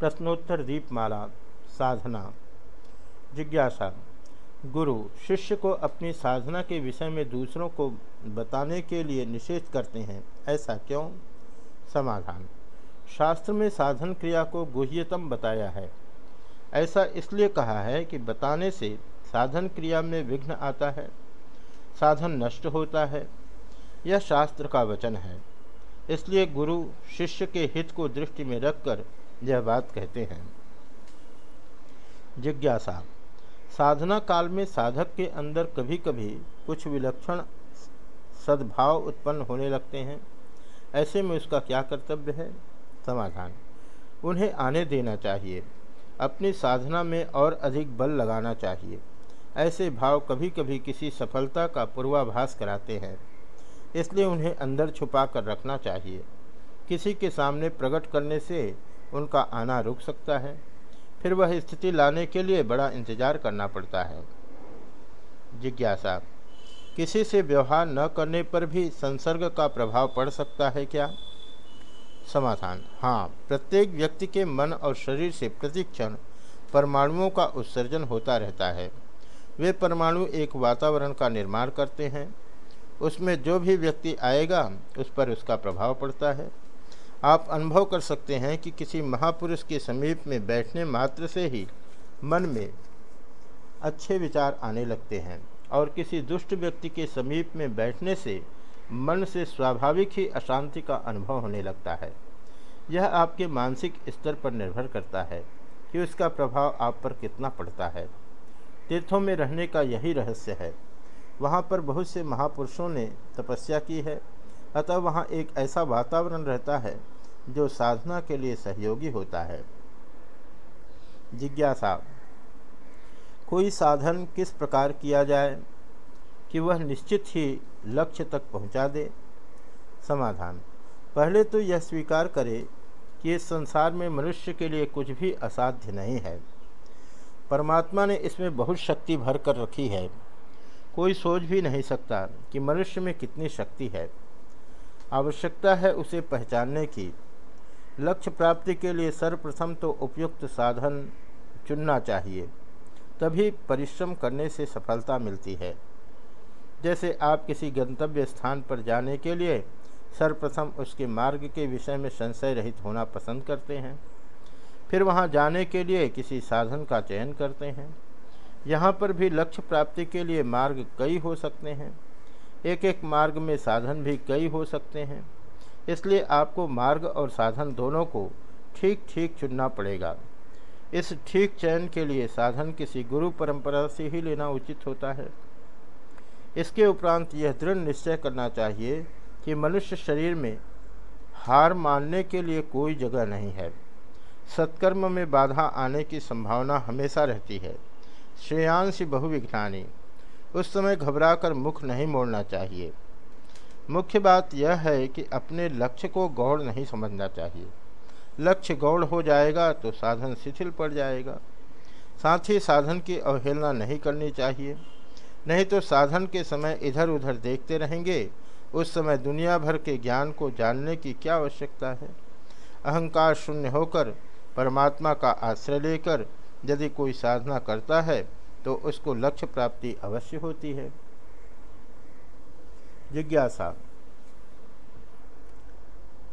प्रश्नोत्तर दीपमाला, साधना। जिज्ञासा, गुरु, शिष्य को अपनी साधना के विषय में दूसरों को बताने के लिए निषेध करते हैं, ऐसा क्यों? समाधान, शास्त्र में साधन क्रिया को गुह्यतम बताया है। ऐसा इसलिए कहा है कि बताने से साधन क्रिया में विघ्न आता है, साधन नष्ट होता है, यह शास्त्र का वचन है। इसलिए गुरु, शिष्य के हित को दृष्टि में रखकर यह बात कहते हैं। जिज्ञासा। साधना काल में साधक के अंदर कभी कभी कुछ विलक्षण सद्भाव उत्पन्न होने लगते हैं। ऐसे में उसका क्या कर्तव्य है? समाधान। उन्हें आने देना चाहिए। अपनी साधना में और अधिक बल लगाना चाहिए। ऐसे भाव कभी कभी किसी सफलता का पूर्वाभास कराते हैं। इसलिए उन्हें अंदर छुपा कर रखना चाहिए। किसी के सामने प्रकट करने से उनका आना रुक सकता है। फिर वह स्थिति लाने के लिए बड़ा इंतज़ार करना पड़ता है। जिज्ञासा, किसी से व्यवहार न करने पर भी संसर्ग का प्रभाव पड़ सकता है क्या? समाधान हाँ प्रत्येक व्यक्ति के मन और शरीर से प्रतिक्षण परमाणुओं का उत्सर्जन होता रहता है। वे परमाणु एक वातावरण का निर्माण करते हैं। उसमें जो भी व्यक्ति आएगा, उस पर उसका प्रभाव पड़ता है। आप अनुभव कर सकते हैं कि किसी महापुरुष के समीप में बैठने मात्र से ही मन में अच्छे विचार आने लगते हैं और किसी दुष्ट व्यक्ति के समीप में बैठने से मन से स्वाभाविक ही अशांति का अनुभव होने लगता है। यह आपके मानसिक स्तर पर निर्भर करता है कि उसका प्रभाव आप पर कितना पड़ता है। तीर्थों में रहने का यही रहस्य है। वहाँ पर बहुत से महापुरुषों ने तपस्या की है। अतः वहाँ एक ऐसा वातावरण रहता है जो साधना के लिए सहयोगी होता है। जिज्ञासा, कोई साधन किस प्रकार किया जाए कि वह निश्चित ही लक्ष्य तक पहुँचा दे? समाधान, पहले तो यह स्वीकार करे कि इस संसार में मनुष्य के लिए कुछ भी असाध्य नहीं है। परमात्मा ने इसमें बहुत शक्ति भर कर रखी है। कोई सोच भी नहीं सकता कि मनुष्य में कितनी शक्ति है। आवश्यकता है उसे पहचानने की। लक्ष्य प्राप्ति के लिए सर्वप्रथम तो उपयुक्त साधन चुनना चाहिए, तभी परिश्रम करने से सफलता मिलती है। जैसे आप किसी गंतव्य स्थान पर जाने के लिए सर्वप्रथम उसके मार्ग के विषय में संशय रहित होना पसंद करते हैं, फिर वहाँ जाने के लिए किसी साधन का चयन करते हैं। यहाँ पर भी लक्ष्य प्राप्ति के लिए मार्ग कई हो सकते हैं। एक एक मार्ग में साधन भी कई हो सकते हैं। इसलिए आपको मार्ग और साधन दोनों को ठीक ठीक चुनना पड़ेगा। इस ठीक चयन के लिए साधन किसी गुरु परंपरा से ही लेना उचित होता है। इसके उपरांत यह दृढ़ निश्चय करना चाहिए कि मनुष्य शरीर में हार मानने के लिए कोई जगह नहीं है। सत्कर्म में बाधा आने की संभावना हमेशा रहती है। श्रेयांश बहुविघ्नानी। उस समय घबराकर मुख नहीं मोड़ना चाहिए। मुख्य बात यह है कि अपने लक्ष्य को गौड़ नहीं समझना चाहिए। लक्ष्य गौड़ हो जाएगा तो साधन शिथिल पड़ जाएगा। साथ ही साधन की अवहेलना नहीं करनी चाहिए। नहीं तो साधन के समय इधर उधर देखते रहेंगे। उस समय दुनिया भर के ज्ञान को जानने की क्या आवश्यकता है? अहंकार शून्य होकर परमात्मा का आश्रय लेकर यदि कोई साधना करता है तो उसको लक्ष्य प्राप्ति अवश्य होती है। जिज्ञासा।